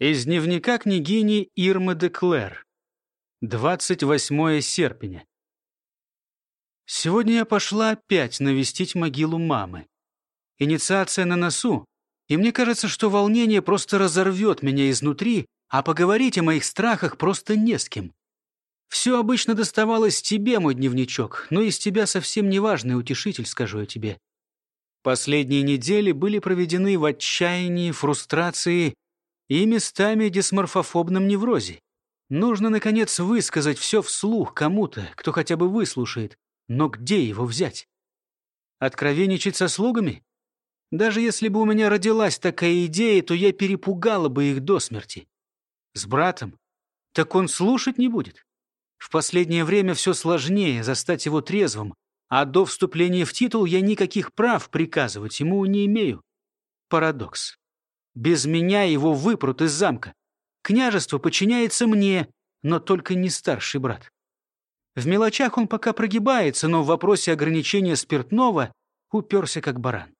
Из дневника княгини Ирмы де Клэр. 28 серпня. Сегодня я пошла опять навестить могилу мамы. Инициация на носу, и мне кажется, что волнение просто разорвет меня изнутри, а поговорить о моих страхах просто не с кем. Все обычно доставалось тебе, мой дневничок, но из тебя совсем неважный утешитель, скажу я тебе. Последние недели были проведены в отчаянии, фрустрации и местами дисморфофобном неврозе. Нужно, наконец, высказать все вслух кому-то, кто хотя бы выслушает. Но где его взять? Откровенничать со слугами? Даже если бы у меня родилась такая идея, то я перепугала бы их до смерти. С братом? Так он слушать не будет. В последнее время все сложнее застать его трезвым, а до вступления в титул я никаких прав приказывать ему не имею. Парадокс. Без меня его выпрут из замка. Княжество подчиняется мне, но только не старший брат. В мелочах он пока прогибается, но в вопросе ограничения спиртного уперся как баран.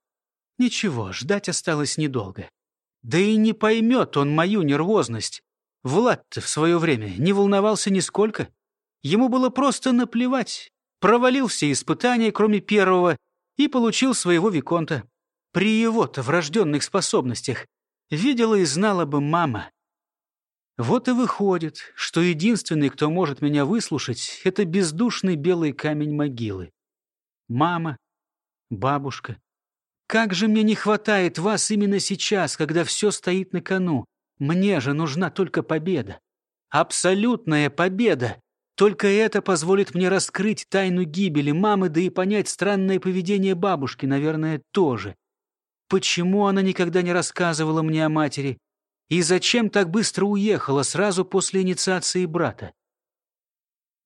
Ничего, ждать осталось недолго. Да и не поймет он мою нервозность. Влад-то в свое время не волновался нисколько. Ему было просто наплевать. Провалил все испытания, кроме первого, и получил своего Виконта. При его-то врожденных способностях видела и знала бы мама. Вот и выходит, что единственный, кто может меня выслушать, это бездушный белый камень могилы. Мама, бабушка. Как же мне не хватает вас именно сейчас, когда все стоит на кону. Мне же нужна только победа. Абсолютная победа. Только это позволит мне раскрыть тайну гибели мамы, да и понять странное поведение бабушки, наверное, тоже. Почему она никогда не рассказывала мне о матери? И зачем так быстро уехала сразу после инициации брата?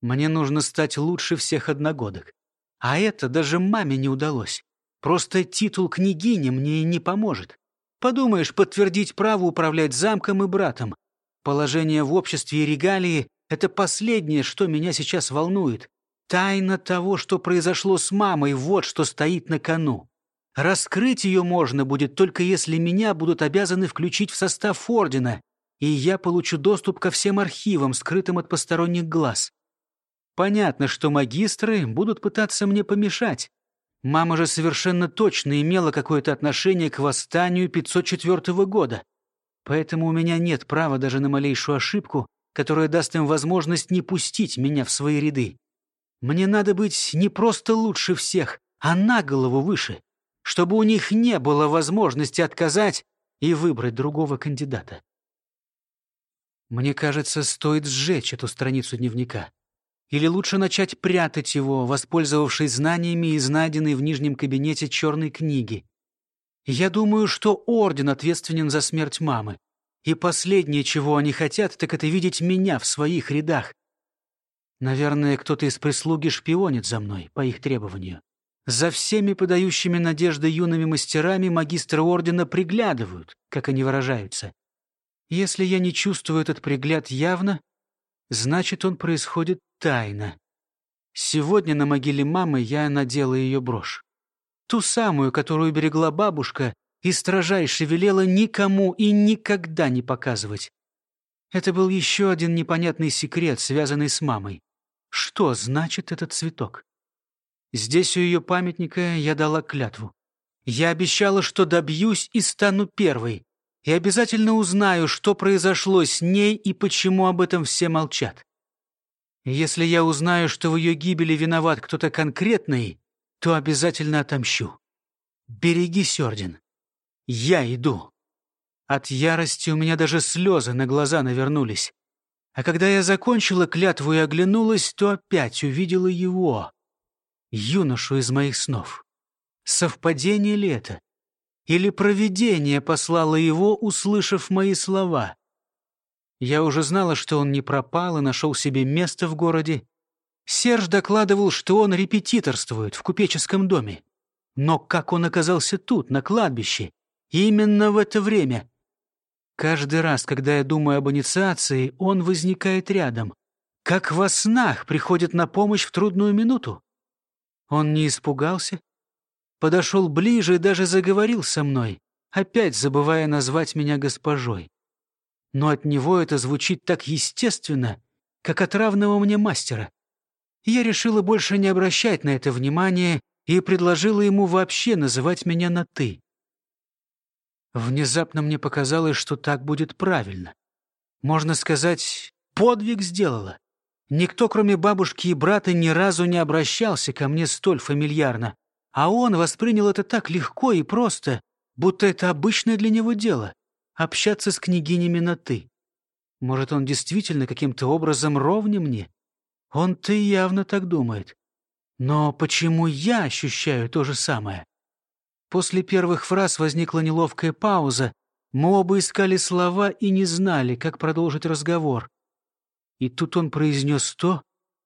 Мне нужно стать лучше всех одногодок. А это даже маме не удалось. Просто титул княгини мне не поможет. Подумаешь, подтвердить право управлять замком и братом. Положение в обществе и регалии это последнее, что меня сейчас волнует. Тайна того, что произошло с мамой, вот что стоит на кону. Раскрыть ее можно будет только если меня будут обязаны включить в состав ордена, и я получу доступ ко всем архивам, скрытым от посторонних глаз. Понятно, что магистры будут пытаться мне помешать. Мама же совершенно точно имела какое-то отношение к восстанию 504 года. Поэтому у меня нет права даже на малейшую ошибку которая даст им возможность не пустить меня в свои ряды. Мне надо быть не просто лучше всех, а на голову выше, чтобы у них не было возможности отказать и выбрать другого кандидата. Мне кажется, стоит сжечь эту страницу дневника. Или лучше начать прятать его, воспользовавшись знаниями из найденной в нижнем кабинете черной книги. Я думаю, что Орден ответственен за смерть мамы. И последнее, чего они хотят, так это видеть меня в своих рядах. Наверное, кто-то из прислуги шпионит за мной, по их требованию. За всеми подающими надежды юными мастерами магистры ордена приглядывают, как они выражаются. Если я не чувствую этот пригляд явно, значит, он происходит тайно. Сегодня на могиле мамы я надела ее брошь. Ту самую, которую берегла бабушка, и строжайше велела никому и никогда не показывать. Это был еще один непонятный секрет, связанный с мамой. Что значит этот цветок? Здесь у ее памятника я дала клятву. Я обещала, что добьюсь и стану первой, и обязательно узнаю, что произошло с ней и почему об этом все молчат. Если я узнаю, что в ее гибели виноват кто-то конкретный, то обязательно отомщу. Берегись, Орден. Я иду. От ярости у меня даже слезы на глаза навернулись. А когда я закончила клятву и оглянулась, то опять увидела его, юношу из моих снов. Совпадение ли это? Или провидение послало его, услышав мои слова? Я уже знала, что он не пропал и нашел себе место в городе. Серж докладывал, что он репетиторствует в купеческом доме. Но как он оказался тут, на кладбище? Именно в это время. Каждый раз, когда я думаю об инициации, он возникает рядом. Как во снах приходит на помощь в трудную минуту. Он не испугался, подошел ближе и даже заговорил со мной, опять забывая назвать меня госпожой. но от него это звучит так естественно, как от равного мне мастера. Я решила больше не обращать на это внимания и предложила ему вообще называть меня на «ты». Внезапно мне показалось, что так будет правильно. Можно сказать, подвиг сделала. Никто, кроме бабушки и брата, ни разу не обращался ко мне столь фамильярно. А он воспринял это так легко и просто, будто это обычное для него дело — общаться с княгинями на «ты». Может, он действительно каким-то образом ровня мне? Он-то явно так думает. Но почему я ощущаю то же самое? После первых фраз возникла неловкая пауза. Мы оба искали слова и не знали, как продолжить разговор. И тут он произнес то,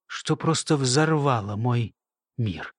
что просто взорвало мой мир.